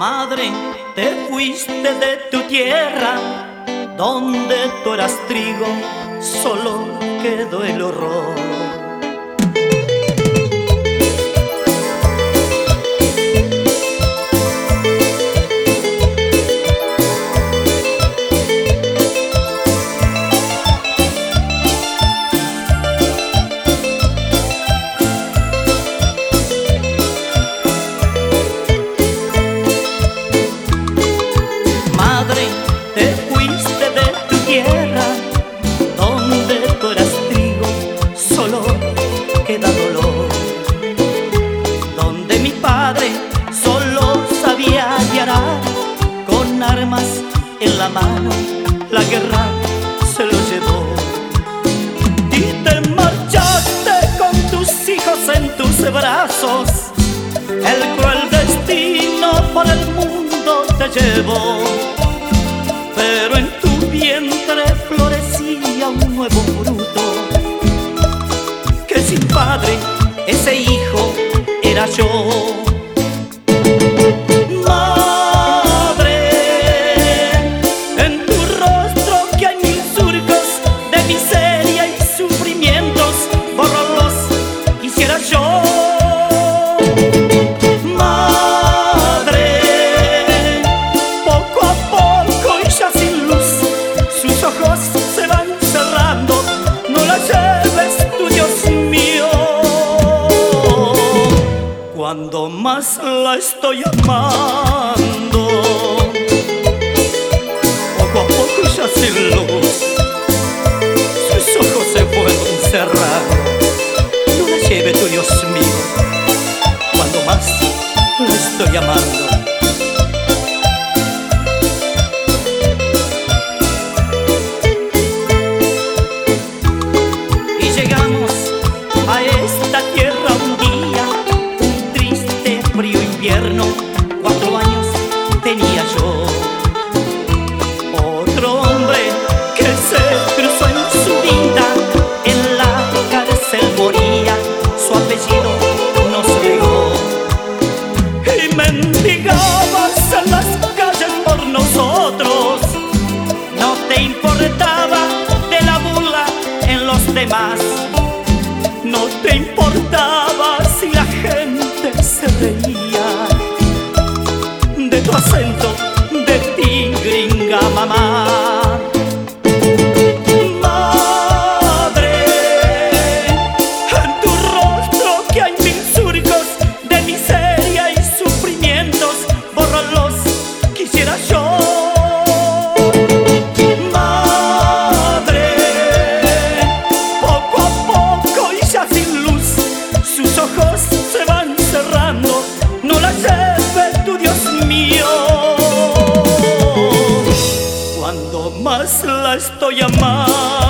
Madre, te fuiste de tu tierra, donde tú eras trigo, solo quedó el horror. En la mano, la guerra se lo llevó. Y te marchaste con tus hijos en tus brazos, el cruel destino por el mundo te llevó. Cuando más la estoy amando. Poco a poco ya sin luz, sus ojos se pueden cerrar. No la lleve tu Dios mío, cuando más la estoy amando. Y llegamos cuatro años tenía yo. Otro hombre que se cruzó en su vida, en la cárcel moría, su apellido no se dejó. Y mendigabas en las calles por nosotros, no te importaba de la burla en los demás, no te importaba si la gente tu acento de ti, gringa mamá. Cuando más la estoy amando.